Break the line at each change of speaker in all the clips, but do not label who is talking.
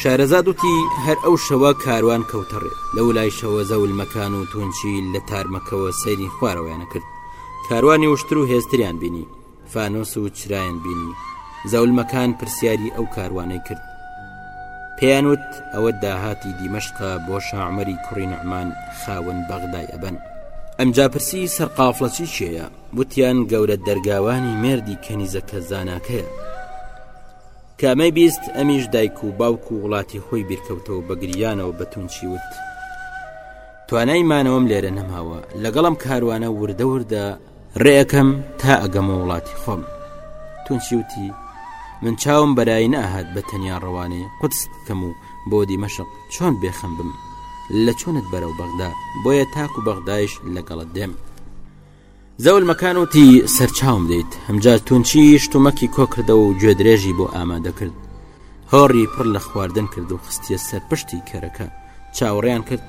شارەزاد وتی هەر ئەو شەوە کاروان کەوتە ڕێ لەو لای شەوە زەولمەکان و تونچی لە تارمەکەوە سەیری خوارەوەیانە کرد کاروانی وشتر و هێزتریان بینی فانۆس و چرایان بینی زەولمەکان پرسیاری ئەو کاروانەی کرد پێیانوت ئەوە داهاتی دیمەشقا بۆ شاعمەری کوڕی نەعمان خاون بەغدای ئەبەن ئەمجا پرسی سەرقافڵەچی چێە وتیان گەورە دەرگاوانی مێردی کەنیزەکە زاناکەیە کە ئەمەی بیست ئەمیش دایک و باوک و وڵاتی خۆی بیرکەوتەوە بە گریانەوە بە تونچی وت توانای مانەوەم لێرە نەماوە لەگەڵم کاروانە وردە وردە ڕێەکەم تا ئەگەمە وڵاتی خۆم تونچی وتی من چاوم بەرای ناهات بە تەنیا ڕەوانەی قوتست بکەم و بۆ دیمەشق چۆن بێخەم بم لە چۆنت بەرەو بەغدا بۆیە تاکو بەغدایش لەگەڵت دێم زەولمەکان وتی، سەرچاوم دەیت. ئەمجا تونچی شتومەکی کۆ کردەوە و گوێدرێژی بۆ ئامادە کرد. هۆڕی پڕ لە خواردن کرد و خستیە سەر پشتی کەرەکە. چاوەڕێیان کرد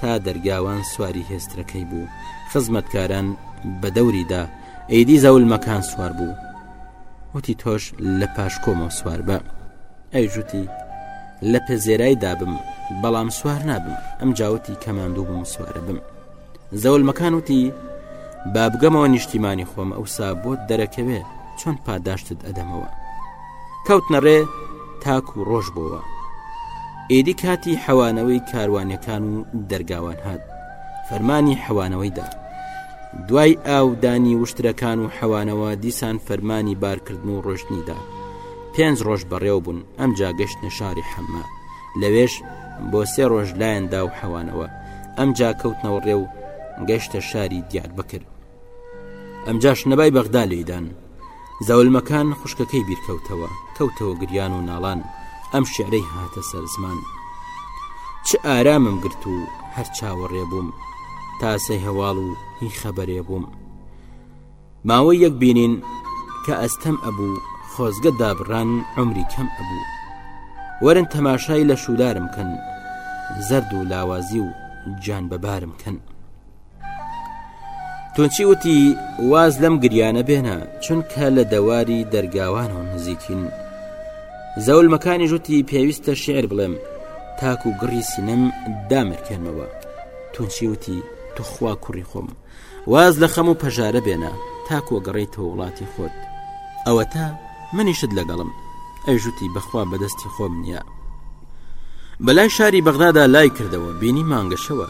تا دەرگاوان سواری هێسترەکەی بوو. خزمەتکاران بە دەوری دا. ئیدی زەولمەکان سوار بوو. وتی، تۆش لە پاش کۆمەوە سوار بە. ئەویش وتی، لە پزێرای دابم، بەڵام سوار نابم. ئەمجا وتی، کە ماندوو بم سوارە بم. زەولمەکان وتی با بگەمەوە نیشتیمانی خۆم ئەوسا بۆت دەرەکەوێ چۆن پاداشتت ئەدەمەوە کەوت نەڕێ تاک و ڕۆژ بۆوە ئێدی کاتی حەوانەوەی کاروانەکان و دەرگاوان هات فەرمانی حەوانەوەیدا دوای ئاودانی وشترەکان و حەوانەوە دیسان فەرمانی بارکردن و ڕۆشتنیدا پێنج ڕۆژ بەڕێوە بوون ئەم جاگەشتە شاری حەمە لەوێش بۆ سێ ڕۆژ لایەن دا و حەوانەوە ئەمجا کەوتنەوە ڕێ و گەشتە شاری دیار بکر ئەمجاش نەبای بەغدا لێدان زەولمەکان خوشکەکەی بیرکەوتەوە کەوتەوە گریان و ناڵان ئەم شعرەی هاتە سەر زمان چ ئارامم گرت و هەر چاوەڕێ بووم تاسەی هەواڵ و هی خەبەرێ بووم ماوەی یەک بینین کە ئەستەم ئەبوو خۆزگە دابڕان عمری کەم ئەبوو وەرن تەماشای لە شودارم کەن زەرد و لاوازی و جان بەبارم کەن تونچی وتی واز لەم گریانە بێنە چونکە لە دەواری دەرگاوان و نزیکین زەولمەکانی ژوتی پێویستە شعر بڵێم تاکو گڕی سینەم دامرکێنمەوە تونچی وتی توخوا کوڕی خۆم واز لە خەم و پەژارە بێنە تاکۆ گەڕێیتەوە وڵاتی خۆت ئەوەتا منیشت لەگەڵم ئەیژوتی بەخوا بەدەستی خۆم نییە بەلای شاری بەغدادا لای کردەوە بینی مانگەشەوە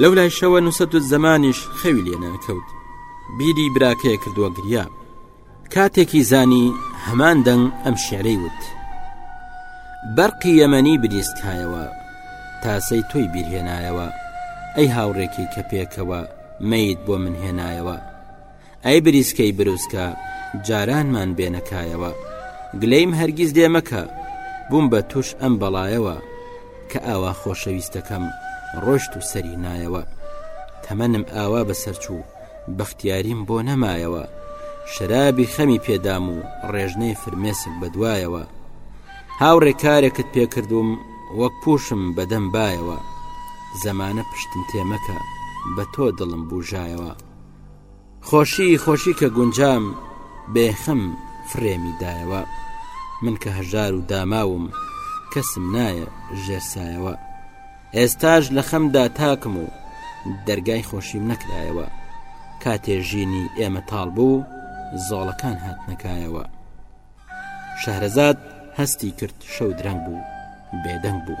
لەو لای شەوە نووسەت و زمانیش خەوی لێنەکەوت بیری براکەیە کردووە گریا کاتێکی زانی هەمان دەنگ ئەم شعرەی وت بەرقی یەمەنی بریست کایەوە تاسەی تۆی بیرهێنایەوە ئەی هاوڕێکی کە پێکەوە مەیت بۆ من هێنایەوە ئەی بریسکەی بروسکە جارانمان بێنەکایەوە گلەیم هەرگیز دێ مەکە بووم بە توش ئەم بەڵایەوە کە ئاوا خۆشەویستەکەم ڕۆشت و سەری نایەوە تەمەنم ئاوا بەسەرچوو بەختیاریم بۆ نەمایەوە شەرابی خەمی پێدام و ڕێژنەی فرمێسک بەدوایەوە هاوڕێ کارێکت پێکردوم وەک پوشم بەدەم بایەوە زەمانە پشتم تێمەکە بە تۆ دڵم بوژایەوە خۆشی خۆشی کە گونجام بێخەم فرێمی دایەوە من کە هەژار و داماوم کەسم نایە ژێرسایەوە ئێستاش لە خەمدا تاکم و دەرگای خۆشیم نەکرایەوە کاتێ ژینی ئێمە تاڵ بوو زۆڵەکان هاتنەکایەوە شەهرەزاد هەستی کرد شەو درەنگ بوو بێدەنگ بوو.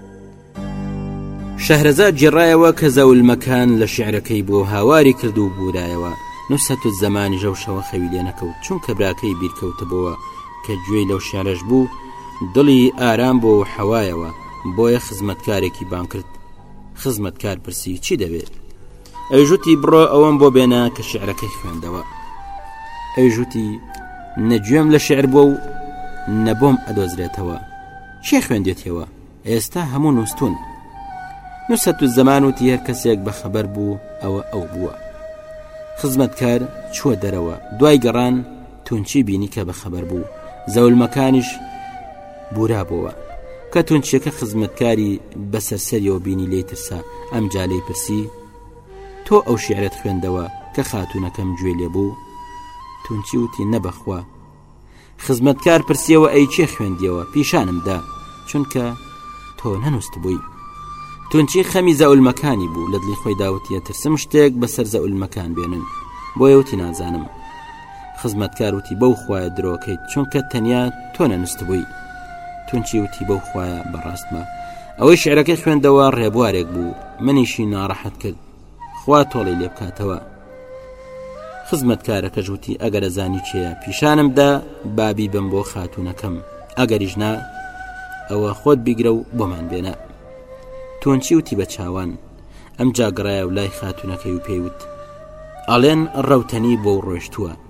شەهرەزاد جێڕایەوە کە زەولمەکان لە شعرەکەی بۆ هاواری کرد و بورایەوە نووسەت و زەمانی ژەو شەوە خەوی لێ نەکەوت چون کە براکەی بیرکەوتبووە کە گوێی لەو شارەش بوو دڵی ئارام بۆ و حەوایەوە بۆیە خزمەتکارێکی بان کرد خزمەتکار پرسی چی دەوێت ئەیژوتی بڕۆ ئەوەم بۆ بێنە کە شعرەکەی خوێندەوە ئەیژوتی نەگوێم لە شعر بۆ و نەبۆم ئەدۆزرێتەوە کێ خوێندێتیەوە ئێستا هەموو نووستون نووسەت و زەمان وتی هەر کەسێک بە خەبەر بوو ئەوە ئەو بووە خزمەتکار چووە دەرەوە دوای گەڕان تونچی بینی کە بە خەبەر بوو زەولمەکانیش بورابەوە کە تونچیەکە خزمەتکاری بەسەرسەریەوە بینی لی ترسا ئەم جالەی پرسی تۆ ئەو شعرت خوێندەوە کە خاتونەکەم گوێ لێ بوو تونچی وتی نەبەخوا خزمەتکار پرسیەوە ئەی چێ خوێندیەوە پیشانم دا چونکە تۆ نەنووست بووی تونچی خەمی زەولمەکانی بوو لە دڵی خۆی داوتە ترسم شتێک بەسەر زەولمەکان بێنن بۆیە وتی نازانم خزمەتکار وتی بەو خویە درۆکەیت چونکە تەنیا تۆ نەنووست بووی تونچی وتی بەو خویە بەڕاستمە ئەوەی شعرەکە خوێندەوە ڕێبوارێک بوو منیشی ناڕەحەت کرد خوا تۆڵی لێ بکاتەوە خزمەتکارەکەش وتی ئەگەرە زانی چێە پیشانم دا بابی بم بۆ خاتونەکەم ئەگەریش نا ئەوە خۆت بیگرە و بۆمان بێنە تۆنچی وتی بە چاوان ئەم جاگڕایە و لای خاتونەکەی و پێیوت ئەڵێن ڕەوتەنی بۆ ڕۆشتووە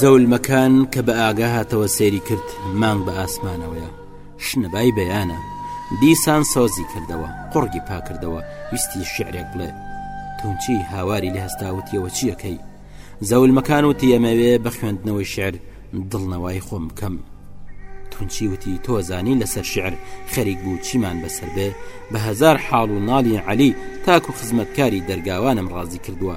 زەولمەکان کە بە ئاگا هاتەوە سەیری کرد مانگ بە ئاسمانەوەیە شنەبای بەیانە دیسان سۆزی کردەوە قڕگی پاکردەوە ویستی شعرێک بڵێ تونچی هاواری لە هەستاوتیەوە چیەکەی زەولمەکان و تیەمەوێ بە خوێندنەوەی شعر دڵنەوەی خۆم بکەم تونچی وتی تۆزانی لەسەر شعر خەریک بوو چیمان بەسەر بێ بە هزار حاڵ و ناڵی عەلی تاکو خزمەتکاری دەرگاوانم ڕازی کردووە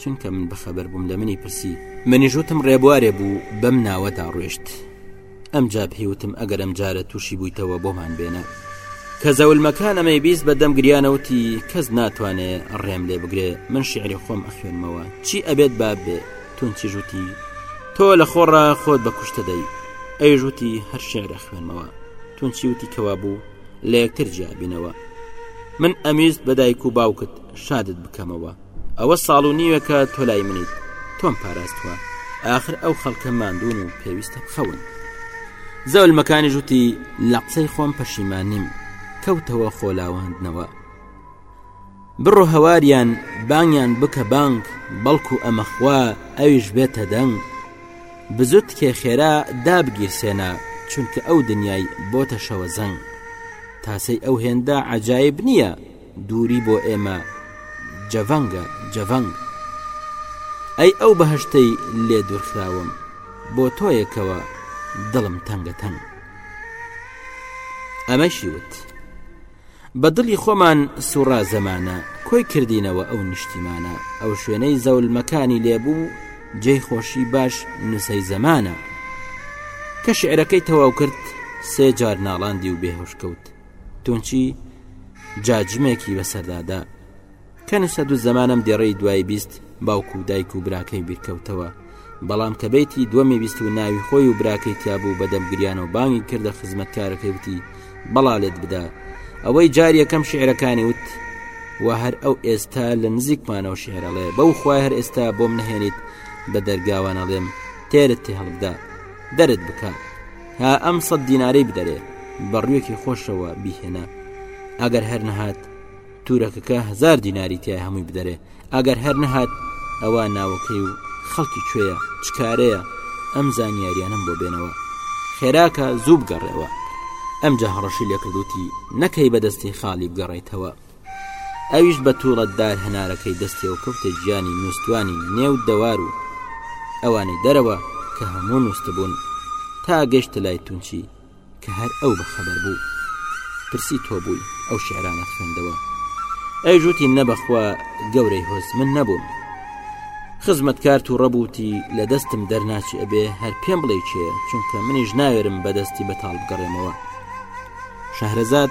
چونکە من بەخەبەر بووم لە منی پرسی منیش وتم ڕێبوارێ بوو بەم ناوەدا ڕۆشت ئەم جا پێیوتم ئەگەر ئەم جارە تووشی بوویتەوە بۆمان بێنە کە زەولمەکان ئەمەی بیست بە دەم گریانەوتی کەس ناتوانێ ڕێم لێ بگرێ من شعری خۆم ئەخوێنمەوە چی ئەبێت باب بێ تونچیژوتی تۆ لە خۆڕا خۆت بە کوشتە دەی ئەیژوتی هەر شعرە خوێنمەوە تونچی وتی کەوا بوو لە یەکتر جیابینەوە من ئەمیست بە دایک و باوکت شادت بکەمەوە ئەوە ساڵ و نیوەکە تۆ لای منیت تۆم پاراستوە آخر ئەو خەڵکە ماندون و پێویستە بخەون زەولمەکانی ژوتی لە قسەی خۆم پەشیمان نیم کەوتەوە خۆلاواندنەوە بڕۆ هەواریان بانیان بکە بانک بەڵکو ئەمە خوا ئەویش بێتە دەنگ بزوت کێ خێرا دابگیرسێنە چونکە ئەو دنیای بۆتە شەوە زەنگ تاسەی ئەو هێندە عجایب نییە دووری بۆ ئێمە جەڤەنگە جەڤەنگ. ئەی ئەو بەهەشتەی لێ دورخراوم بۆ تۆیەکەوە دڵم تەنگە تەنگ. ئەمەشی وت بە دڵی خۆمان سوڕا زەمانە کۆی کردینەوە ئەو نیشتیمانە ئەو شوێنەی زەولمەکانی لێبوو جێی خۆشی باش نووسەی زەمانە کە شعرەکەی تەواو کرد سێ جار ناڵاندی و بێهۆشکەوت تونچی جاجمێکی بەسەردادا کە نووسە دوو زمانم دێڕی دوای بیست باوکو و دایک و براکەی بیرکەوتەوە بەڵام کە بێتی دووەمی بیست و ناوی خۆی و براکەی تیابوو بەدەم گریان و بانگی کردە خزمەتکارەکەی وتی بەڵا لێت بدا ئەوەی جاریەکەم شعرەکانی وت و هەر ئەو ئێستا لە نزیکمانەوە شعرەڵێ بەو خوای هەر ئێستا بۆم نهێنیت بە دەرگاوانەڵێم تێرت تێ هەڵبدا دەرت بکات ها ئەم سەد دینارەی بدەرێ بە ڕوێکی خۆشەوە بیهێنا ئەگەر هەر نەهات تورەکەکە هزار دیناری تیا هەمووی بدەرێ ئەگەر هەر نەهات ئەوە ناوەکەی و خەڵکی کوێیە چکارەیە ئەم زانیاریانم بۆ بێنەوە خێراکە زوو بگەڕێەوە ئەم جا هەڕەشی لێکردوتی نەکەی بەدەستی خاڵی بگەڕیتەوە ئەویش بە تووڕە دار هەنارەکەی دەستیەوە کەوتە گیانی نووستوانی نێو دەوار و ئەوانی دەرەوە کە هەموو نووستبوون تا گەشتە لای تونچی کە هەر ئەو بە خەبەر بوو پرسی تۆ بووی ئەو شعرانە خوێندەوە ئەی ژووتی نەبەخوا گەورەی هۆز من نەبووم خزمەتکار و ڕەبووتی لە دەستم دەرناچی ئەبێ هەر پێم بڵێ چێ چونکە منیش ناوێرم بەدەستی بەتاڵ بگەڕێمەوە شەهرەزاد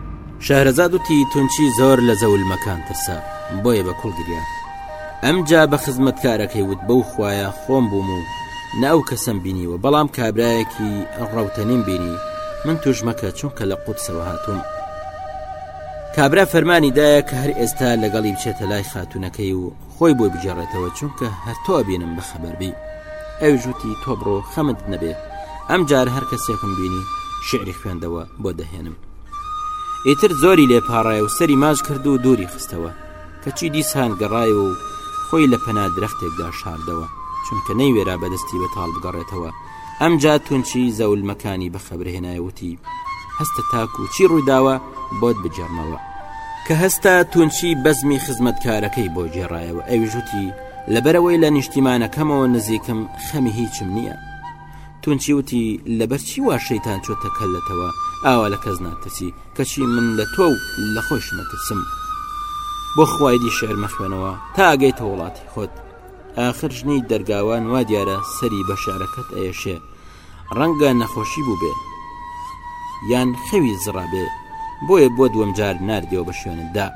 شەهرەزاد وتی تونچی زۆر لە زەولمەکان ترسا بۆیە بە کوڵ گریا ئەمجا بە خزمەتکارەکەی وت بەو خویە خۆم بووم و نە ئەو کەسم بینیوە بەڵام کابراایەکی ڕوتەنیم بینی من توش مەکە چونکە لە قوتسەوە هاتووم کابرا فەرمانی دایە کە هەر ئێستا لەگەڵی بچێتە لای خاتونەکەی و خۆی بۆی بگێڕێتەوە چونکە هەر تۆ بینم بە خەبەربی ئەویش وتی تۆ بڕۆ خەمت نەبێ ئەم جار هەر کەسێکم بینی شعری خوێندەوە بۆ دەهێنم ئیتر زۆری لێ پاڕای و سەری ماچ کرد و دووری خستەوە کەچی دیسان گەڕای و خۆی لە پەنا درەختێکدا شاردەوە چونکە نەیوێرا بەدەستی بەتاڵ بگەڕێتەوە ئەمجا تونچی زەولمەکانی بەخەبرهێنایە وتی هەستە تاکو چی ڕووداوە بۆت بجێڕمەوە کە هەستا تونچی بەزمی خزمەتکارەکەی بۆ گێڕایەوە ئەویژوتی لەبەرەوەی لە نیشتیمانەکەمەوە نزیکم خەمی هیچم نییە تونچی وتی لەبەر چی وا شەیتان چۆتە کەلەتەوە ئاوا لە کەس ناترسی کەچی من لە تۆ و لە خۆش نەترسم بۆ خوای دی شعر مەخوێنەوە تا ئەگەیتە وڵاتی خۆت ئاخر ژنی دەرگاوان وا دیارە سەری بە شعرەکەت ئەیەشێ ڕەنگە نەخۆشی بووبێ یان خەوی زڕابێ بۆیە بۆ دووەم جار نردەوە بە شوێنتدا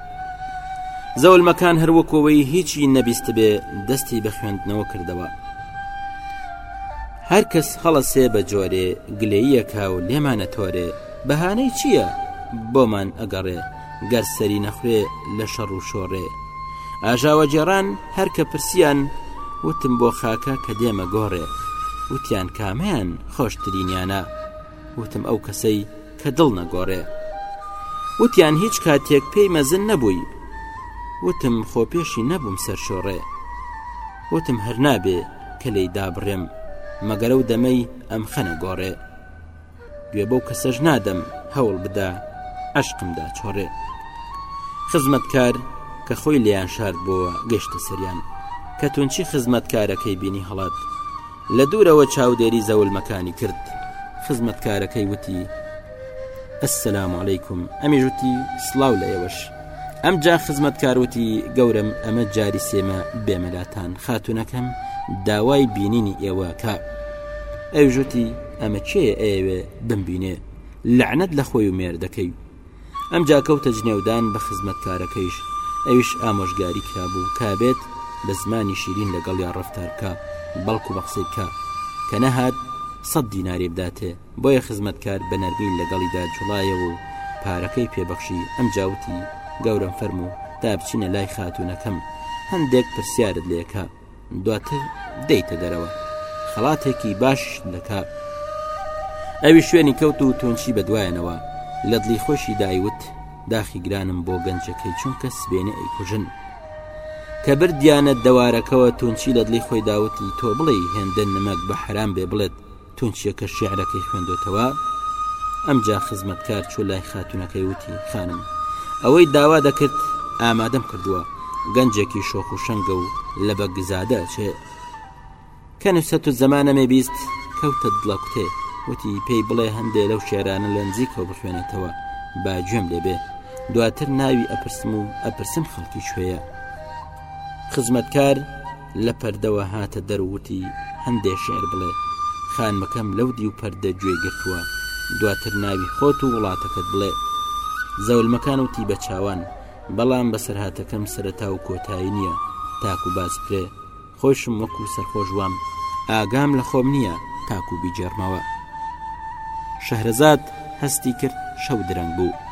زەولمەکان هەروەکەوەی هیچی نەبیست بێ دەستی بە خوێندنەوە کردەوە هەر کەس هەڵەسێ بە جۆرێ گلەییەکە و لێمانە تۆرێ بەهانەی چییە بۆمان ئەگەڕێ گەر سەری نەخورێ لە شەڕ و شۆڕێ ئاژاوە جێران هەر کە پرسیان وتم بۆ خاکە کە دێمە گۆڕێ وتیان کامیان خۆشترینیانە وتم ئەو کەسەی کە دڵ نەگۆڕێ وتیان هیچ کاتێک پێی مەزن نەبووی وتم خۆ پێشی نەبووم سەر شۆڕێ وتم هەر نابێ کە لی دابڕێم مەگەرە و دەمەی ئەم خەنە گۆڕێ گوێ بەو کەسەش نادەم هەوڵ بدا عشقمدا چۆڕێ خزمەتکار کە خۆی لیان شارد بۆوە گەشتە سەریان کە تونچی خزمەتکارەکەی بینی هەڵات لە دوورەوە چاودێری زەولمەکانی کرد خزمەتکارەکەی وتی ئەسلام عیکم ئەمی ژوتی سلااو لە ئێوەش ئەم جا خزمەتکاروتی گەورم ئەمە جاری سێمە بێمەلاتان خاتونەکەم داوای بینینی ئێوە کە ئەوژوتی ئەمە کێیە ئەیەوێ بمبینێ لەعنەت لە خۆی و مێردەکەی ئەمجا کەوتە جنێودان بە خزمەتکارەکەیش ئەویش ئامۆژگاری کرابوو کابێت بە زمانی شیرین لەگەڵیا ڕەفتار بکە بەڵکو بە قسەی بکە کە نەهات سەد دیناری بداتێ بۆیە خزمەتکار بە نەرمی لەگەڵیدا جوڵایەوە و پارەکەی پێبەخشی ئەم جاوتی گەورم فەرموو تا بچینە لای خاتوونەکەم هەندێک پرسیارت لێکە دواتر دەیتە دەرەوە خەڵاتێکی باشش دەکا ئەوی شوێنی کەوت و تونچی بەدوایەنەوە لە دڵی خۆشی دایوت داخی گرانم بۆ گەنجەکەی چونکە سبێنێ ئەیکوژن کە بردیانە دەوارەکەەوە تونچی لە دڵی خۆی داوتی تۆ بڵێ هێندە نمەک بە حرام بێ بڵێت تونچیە کە شیعرەکەی خوێندۆتەوە ئەمجا خزمەتکار چۆ لای خاتونەکەی وتی خانم ئەوەی داوا دەکرد ئامادەم کردووە گەنجێکی شۆخ و شەنگە و لە بەگزادە چێ کە نووسەت و زمانەمێ بیست کەوتە دڵە کوتێ وتی پێی بڵێ هەندێ لەو شێرانە لە نزیکەوە بخوێنێتەوە با گوێم لێبێ دواتر ناوی ئەپرسم و ئەپرسم خەڵکی شوێە خزمەتکار لە پەردەوە هاتە دەر و وتی، هەندێ شیعر بڵێ، خانمەکەم لەو دیو پەردە گوێی گرتووە، دواتر ناوی خۆت و وڵاتەکەت بڵێ. زەولمەکان وتی بە چاوان، بەڵام بەسەرهاتەکەم سەرەتا و کۆتایی نییە، تاکو باس بکرێ، خۆیشم وەکو سەرخۆش وام، ئاگام لە خۆم نییە تاکو بیگێڕمەوە. شەهرەزاد هەستی کرد شەو درەنگ بوو.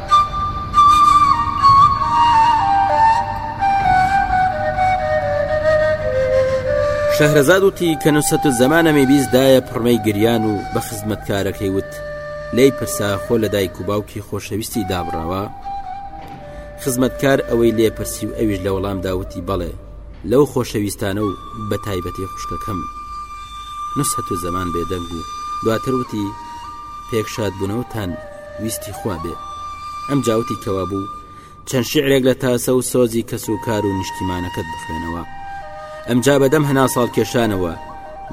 شەهرەزاد وتی کە نووسەت و زەمانەمی بیست دایە پڕمەی گریان و بە خزمەتکارەکەی وت لی پرسا خۆ لە دایک و باوکی خۆشەویستی دابڕاوە خزمەتکار ئەوەی لێپرسی و ئەویش لە وەڵام داوتی بەڵێ لەو خۆشەویستانە و بە تایبەتی خوشکەکەم نووسەت و زەمان بێدەنگ بوو دواتر وتی پێکشاد بوونەوتان ویستی خوا بێ ئەم جاوتی کەوا بوو چەند شعرێک لە تاسە و سۆزی کەس و کار و نیشتیمانەکەت بخوێنەوە ئەمجا بەدەم هەنا ساڵ کێشانەوە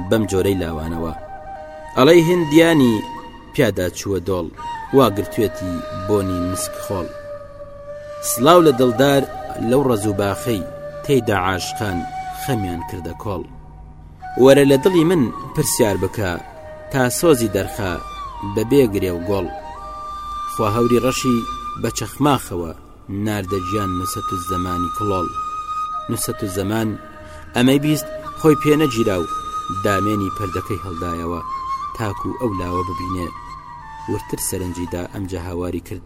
بەم جۆرەی لاوانەوە ئەڵەی هندیانی پیادا چووە دۆڵ واگرتوێتی بۆنی مسک خۆڵ سلااو لە دڵدار لەو ڕەزوباخەی تێدا عاشقان خەمیان کردە کۆڵ وەرە لە دڵی من پرسیار بکە تا سۆزی دەرخە بە بێ گرێ و گۆڵ خوا هەوری ڕەشی بە چەخماخەوە ناردە گیان نوسەت و زەمانی کڵۆڵ نوسەت و زەمان ئەمەی بیست خۆی پێ نەگیرا و دامێنی پردەکەی هەڵدایەوە تاکو ئەو لاوە ببینێ ورتر سەرنجیدا ئەمجا هاواری کرد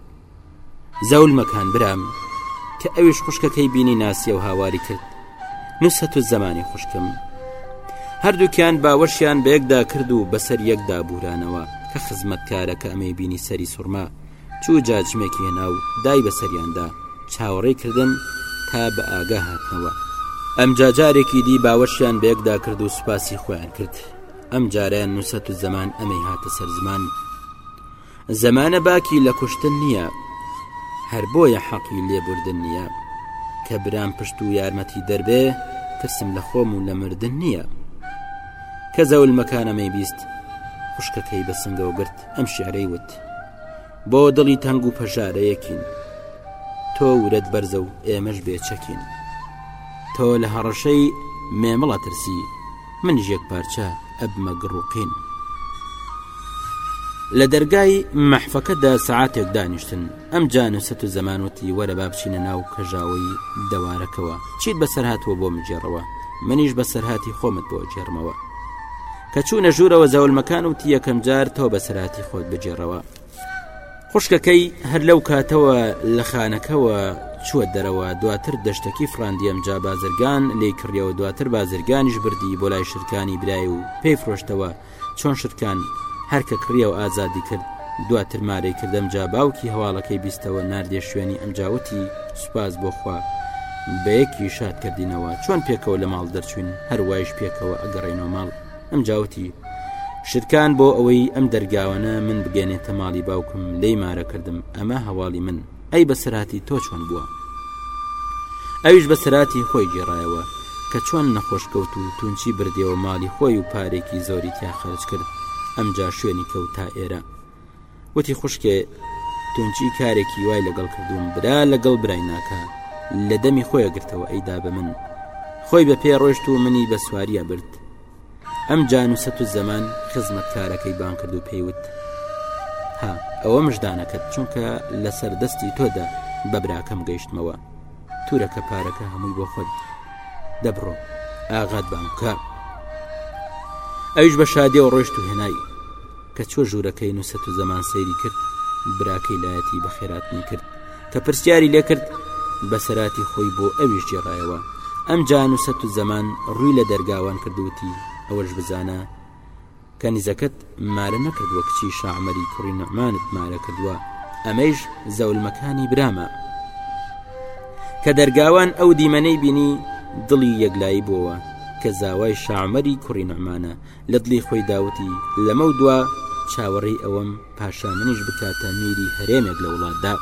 زەول مەکان برام کە ئەویش خوشکەکەی بینی ناسیە و هاواری کرد نووسەت و زەمانی خوشکم هەردووکیان باوەشیان بەیەکدا کرد و بەسەر یەکدا بورانەوە کە خزمەتکارەکە ئەمەی بینی سەری سوڕما چوو جاجمێکی هێنا و دای بەسەریاندا چاوەڕێ کردن تا بە ئاگا هاتنەوە ئەم جاجارێکی دی باوەشیان بەیەکدا کرد و سوپاسی خۆیان کرد ئەم جاریان نووسەت و زەمان ئەمەی هاتە سەر زمان زەمانە باکی لە کوشتن نییە هەر بۆیە حەقی لێبوردن نییە کە برام پشت و یارمەتی دەربێ ترسم لە خۆم و لە مردن نییە کە زەول مەکانەمەی بیست خوشکەکەی بە سنگەوە گرت ئەم شعرەی وت بۆ دڵی تەنگ و پەژارەیەکین تۆ ورەت بەرزە و ئێمەش بێچەکین تۆ لە هەڕەشەی مێمەڵە ترسی منیش یەک پارچە ئەبمە گڕ و قین. لە دەرگای مەحفەکەدا سەعاتێک دانیشتن ئەم جانوسەت و زەمان وتی وەرە با بچینە ناو کەژاوەی دەوارەکەوە چیت بەسەر هاتووە بۆ مجێڕەوە منیش بەسەرهاتی خۆمت بۆ جێرمەوە کە چوونە ژوورەوە زەولمەکان وتی یەکەم جار تۆ بەسەرهاتی خۆت بجێڕەوە خوشکەکەی هەر لەو کاتەوە لە خانەکەەوە چووە دەرەوە دواتر دەشتەکی فراندیم جا بازرگان لی کڕیەوە دواتر بازرگانیش بردی بۆ لای شرکانی برای و پێی فرۆشتەوە چۆن شرکان هەرکە کڕیە و ئازادی کرد دواتر مارەی کردم جا باوکی هەواڵەکەی بیستەوە نردێ شوێنی ئەم جاوتی سوپاس بۆخوا بەیەکی شاد کردینەوە چۆن پێکەوە لە ماڵ دەرچوین هەروایش پێکەوە ئەگەڕێنەوە ماڵ ئەم جاوتی شرکان بۆ ئەوەی ئەم دەرگاوانە من بگەێنێتە ماڵی باوکم لی مارە کردم ئەمە هەواڵی من ئەی بەسەراتی تۆ چۆن بووە ئەویش بەسەراتی خۆی گێڕایەوە کە چۆن نەخۆش کەوت و تونچی بردەوە ماڵی خۆی و پارێکی زۆری تیا خەرج کرد ئەمجا شوێنی کەوت تا ئێرە وتی خوشکێ تونچی کارێکی وای لەگەڵ کردووم برا لەگەڵ برای ناکە لە دەمی خۆی گرتەوە ئەیدا بە من خۆی بە پێ ڕۆشت و منی بە سواریە برد ئەم جان و سەت و زەمان خزمەتکارەکەی بان کرد و پێیوت ها ئەوە مژدانەکەت چونکە لەسەر دەستی تۆدا بە براکەم گەیشتمەوە تورەکە پارەکە هەمووی بۆ خۆت دەبڕۆ ئاغات بانکە ئەوش بە شادی و ڕۆشت و هێنایی کە چوە ژوورەکەی نوسەت و زەمان سەیری کرد براکەی لایەتی بە خێراتنی کرد کە پرسیاری لێ کرد بەسەراتی خۆی بۆ ئەویش جێڕایەوە ئەم جان و سەت و زەمان ڕووی لە دەرگاوان کردوتی ئەوەش بزانە کە نزەکەت مارە نەکردووە کچی شعمەری کوڕی نەمانت مارە کردووە ئەمەیش زەولمەکانی برامە کە دەرگاوان ئەو دیمەنەی بینی دڵی یەکلایی بووە کە زاوای شعمەری کوڕی نەمانە لە دڵی خۆیدا وتی، لەمەودوا چاوەڕێی ئەوەم پاشا منیش بکاتە میری هەرێمێک لە وڵاتدا.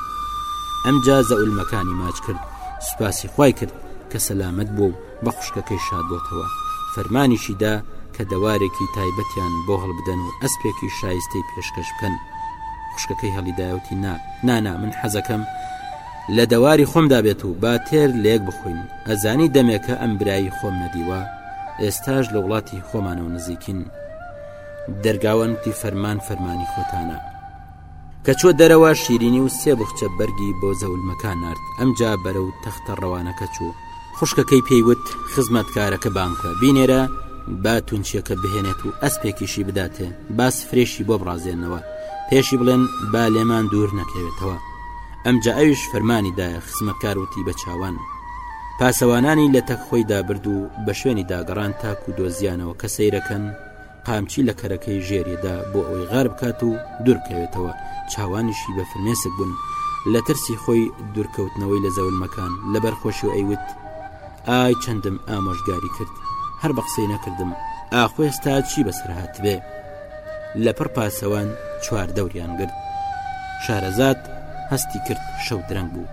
ئەمجا زەولمەکانی ماچ کرد، سوپاسی خوای کرد کە سەلامەت بووە و بە خوشکەکەی شاد بۆتەوە، فەرمانیشی دا کە دەوارێکی تایبەتیان بۆ هەڵبدەن و ئەسپێکی شایستەی پێشکەش بکەن. خوشکەکەی هەڵیدایە وتی، نا، نا، نا، من حەزەکەم لە دەواری خۆمدا بێت و با تێر لە یەک بخۆین، ئەزانی دەمێکە ئەم برایی خۆم نەدیوە. ئێستاش لە وڵاتی خۆمانەوە نزیکین دەرگاوەنتی فەرمان فەرمانی خۆتانە کە چۆ دەرەوە شیرینی و سێ بخچە بەرگی بۆ زەولمەکان نرد ئەمجا بەرە و تەختە ڕەوانەکە چوو خوشکەکەی پێیوت خزمەتکارەکە بانکە بینێرە با تونچیەکە بهێنێت و ئەسپێکیشی بداتێ باس فرێشی بۆ بڕازێنەوە پێشی بڵێن با لێمان دوور نەکەوێتەوە ئەمجا ئەویش فەرمانی دایە خزمەتکار وتی بە چاوان پاسەوانانی لەتەک خۆی دابرد و بە شوێنی داگەڕان تاکو دۆزیانەوە کە سەیرەکەن قامچی لە کەرەکەی ژێریدا بۆ ئەوەی غار بکات و دوورکەوێتەوە چاوانیشی بە فرمێسک بوون لە ترسی خۆی دوورکەوتنەوەی لە زەولمەکان لە بەرخۆشی و ئەیوت ئای چەندم ئامۆژگاری کرد هەر بە قسەی نەکردم ئاخۆێستا چی بەسەر هاتبێ لە پڕ پاسەوان چوار دەوریان گرت شارەزاد هەستی کرد شەو درەنگ بوو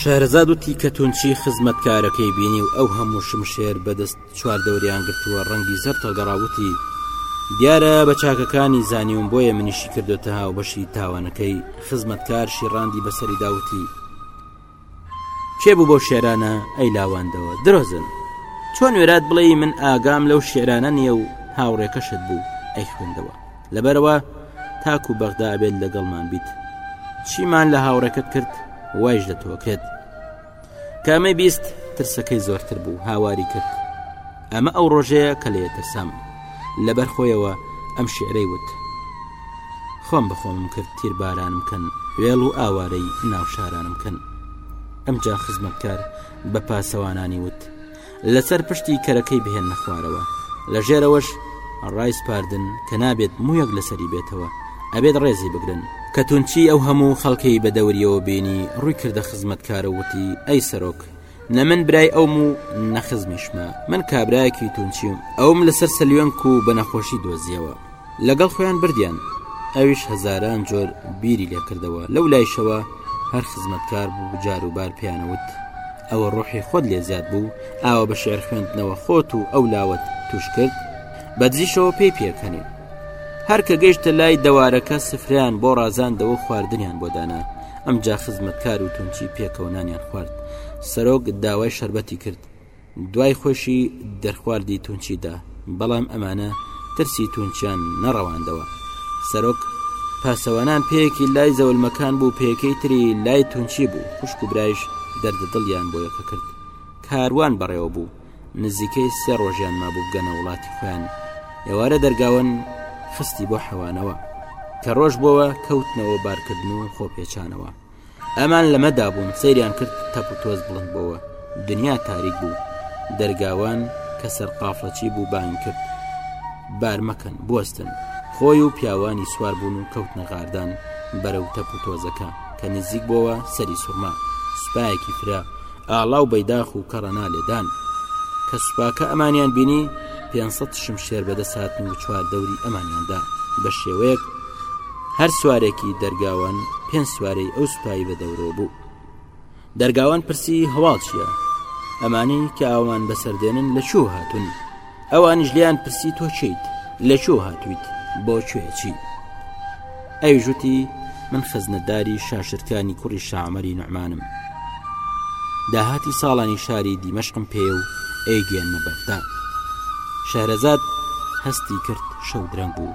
شەهرەزاد وتی کە تونچی خزمەتکارەکەی بینی و ئەو هەموو شمشێر بەدەست چوار دەوریان گرتووە ڕەنگی زەرد هەڵگەڕا وتی دیارە بە چاکەکانی زانیوم بۆیە منیشی کردوتە هاو بەشی تاوانەکەی خزمەتکارشی ڕاندی بەسەری داوتی کێ بوو بۆ شێرانە ئەی لاواندەوە درۆزن چۆن وێرات بڵێ من ئاگام لەو شێرانە نییە و هاوڕێکەشت بوو ئەی خوێندەوە لەبەرئەوە تاکو بەغدا ئەبێت لەگەڵمان بیت چیمان لە هاوڕێکەت کرد وایش لە تۆ کرد کامەی بیست ترسەکەی زۆرتر بوو هاواری کرد ئەمە ئەو ڕۆژەیە کە لێ ترسام لەبەر خۆیەوە ئەم شعرەی وت خۆم بەخۆم کرد تیر بارانم کەن وێڵ و ئاوارەی ناوشارانم کەن ئەمجا خزمەتکار بە پاسەوانانی وت لەسەر پشتی کەرەکەی بهێننە خوارەوە لە ژێرەوەش ڕایسپاردن کە نابێت موویەک لەسەری بێتەوە ئەبێت ڕێزی بگرن. کەتونچی ئەو هەموو خەڵکەی بە دەوریەوە بینی ڕووی کردە خزمەتکارە و وتی، ئەی سەرۆک، نە من برای ئەوم و نە خزمیشمە، من کابرایەکی تونچیم، ئەوم لەسەر سەلیۆنک و بە نەخۆشی دۆزییەوە. لەگەڵ خۆیان بردیان. ئەویش هەزاران جۆر بیری لێ کردەوە، لەو لایشەوە هەر خزمەتکار بوو جاروبار پێیانەوت، ئەوە ڕۆحی خۆت لێ زیاد بوو ئاوە بە شعر خوێندنەوە خۆت و ئەو لاوت توش کرد بە دزیشەوە پێی پێکەنی هەرکە گەیشتە لای دەوارەکە سفریان بۆ ڕازاندەوە خواردنیان بۆ دانا ئەمجا خزمەتکار و تونچی پێکەونانیان خوارد سەرۆک داوای شربەتی کرد دوای خۆشی دەرخواردی تونچیدا بەڵام ئەمانە ترسی تونچیان نەڕەواندەوە سەرۆک پاسەوانان پێیەکی لای زەولمەکان بوو پێکەی تری لای تونچی بوو خوشک و برایش دەردە دڵیان بۆ یەکە کرد کاروان بەڕێوە بوو نزیکەی سێ ڕۆژیان مابووگەنە وڵاتی خۆیان ئێوارە دەرگاون خستی بۆ حەوانەوە کە ڕۆژ بۆوە کەوتنەوە بارکردن و خۆپێچانەوە ئەمان لەمەدا بوون سەیریان کرد تەپ و تۆز بڵند بۆوە دنیا تاریک بوو دەرگاوان کە سەرقافڵەچی بوو بان کرد بارمەکەن بستن خۆی و پیاوانی سوار بوون و کەوت نەغاردان بەرەو تەپ و تۆزەکە کە نزیک بۆوە سەری سوورما سوپایەکی فرە ئاڵا و بەیداخ و کەڕەنا لێدان کە سوپاکە ئەمانیان بینی 500 شمشێر بەدەساتن و چوار دەوری ئەمانیاندا بە شێوەیەک هەر سوارێکی دەرگاوان پێنج سوارەی ئەو سوپایی بە دەورەوە بوو دەرگاوان پرسی هەواڵ چییە ئەمانی کە ئاوان بەسەردێنن لە چوو هاتون ئەوانیش لیان پرسی تۆ چیت لە چوو هاتوویت بۆ کوێ چی ئەوی ژوتی من خزنەداری شاشرکانی کوڕی شامەری نەمانم داهاتی ساڵانی شاری دیمەشقم پێ و ئەیگەێنمە بەغدا شارەزاد هەستی کرد شەو درەنگ بوو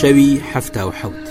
شەوی حەفتا و حەوت.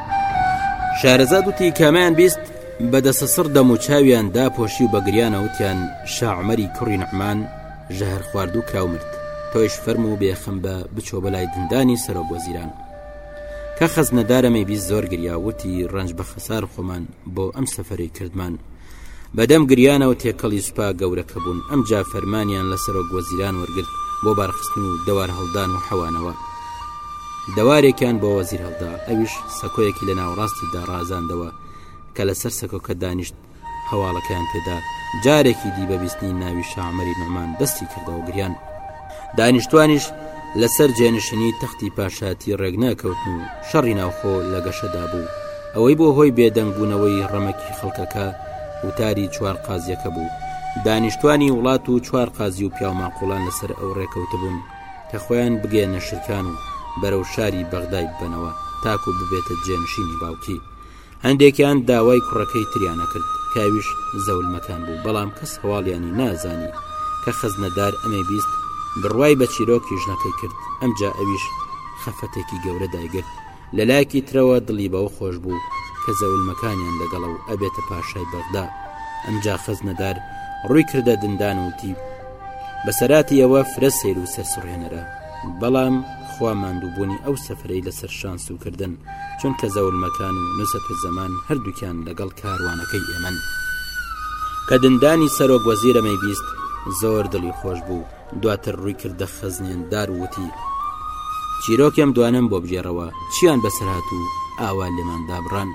شارەزاد وتی کامیان بیست بە دەسەسڕ دەم و چاویان داپۆشی و بەگریانەوتیان شاعمەری کوڕی نەعمان ژەهر خواردو کراو مرد تۆیش فەرم و بێخم بە بچۆ بەلای دندانی سەرۆک وەزیران کە خەزنەدارەمەی بیست زۆر گریا وتی ڕنج بە خەسار خۆمان بۆ ئەم سەفەرەی کردمان بەدەم گریانەوە تێکەڵی سوپا گەورەکە بوون ئەمجا فەرمانیان لە سەرۆک وەزیران وەرگرت بۆ بارخستن و دەوار هەڵدان و حەوانەوە دەوارێکیان بۆ وەزیر هەڵدا ئەویش سەکۆیەکی لە ناوەڕاستی داڕازاندەوە کە لەسەر سەکۆکە دانیشت هەواڵەکەیان پێدا جارێکی دی بەبیستنی ناوی شامەری نەمان دەستی کردەوە گریان دانیشتوانیش لە سەر جێنشینی تەختی پاشایەتی ڕێکنەکەوتن و شەڕی ناوخۆ لە گەشەدا بوو ئەوەی بۆ هۆی بێدەنگبوونەوەی ڕەمەکی خەڵکەکە وتاری چوار قازیەکە بوو دانیشتوانی وڵات و چوار قازی و پیاماقۆڵان لەسەر ئەو ڕێکەوتبوون کە خۆیان بگەێنە شرکان و بەرەو شاری بەغدای بنەوە تاکو ببێتە جێنشینی باوکی هەندێکیان داوای کوڕەکەی تریانەکرد کاویش زەولمەکان بوو بەڵام کەس هەواڵیانی نازانی کە خەزنەدار ئەمەی بیست بڕوای بە چیرۆکی ژنەکەی کرد ئەمجا ئەویش خەفەتێکی گەورە دایگرت لە لایەکی ترەوە دڵی بەوە خۆش بوو کە زەولمەکانیان لەگەڵە و ئەبێتە پاشای بەغدا ئەمجا خەزنەدار ڕووی کردە دندان وتی بەسەراتی ئەوە فرە سیر و سەرسوڕهێنەرە بەڵام خوا ماندووبوونی ئەو سەفرەی لەسەر شان سوکردن چونکە زەولمەکان و نووسەت و زەمان هەردووکیان لەگەڵ کاروانەکەی ئێمەن کە دندانی سەرۆک وەزیرەمەی بیست زۆر دڵی خۆش بوو دواتر ڕووی کردە خەزنێندار وتی چیرۆکێم دوانم بۆ بگێڕەوە چیان بەسرات و ئاوا لێمان دابڕان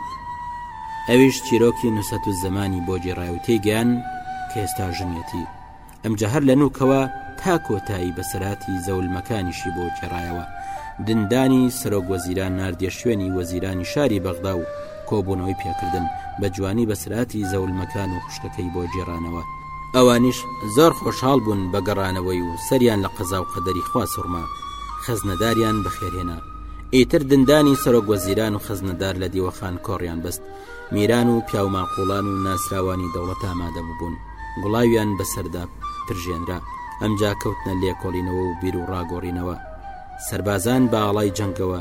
ئەویش چیرۆکی نووسەت و زمانی بۆ گێڕای و تێگەیان کە ئێستا ژنیەتی ئمجا هەر لە نوکەوە تا کۆتایی بەسەراتی زەولمەکانیشی بۆ گێڕایەوە دندانی سەرۆک وەزیران ناردیە شوێنی وەزیرانی شاری بەغدا و کۆبونەوەی پێکردن بەجوانی بەسەراتی زەولمەکان و خوشکەکەی بۆ گێڕانەوە ئەوانیش زۆر خۆشحاڵ بون بە گەڕانەوەی و سەریان لە قەزا و قەدەری خوا سوڕما خەزنەداریان بەخێرهێنا ئیتر دندانی سەرۆک وەزیران و خەزنەدار لە دیوەخان کۆڕیان بەست میران و پیاوماقوڵان و ناسراوانی دەوڵەت ئامادە ببوون، گوڵاویان بەسەردا پرژێنرا، ئەمجا کەوتنە لێکۆڵینەوە و بیر و ڕاگۆڕینەوە. سەربازان بە ئاڵای جەنگەوە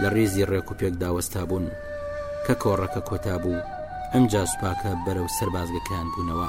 لە ڕیزی ڕێکوپێکدا وەستابوون. کە کۆڕەکە کۆتا بوو، ئەمجا سوپاکە بەرەو سەربازگەکەیان بوونەوە.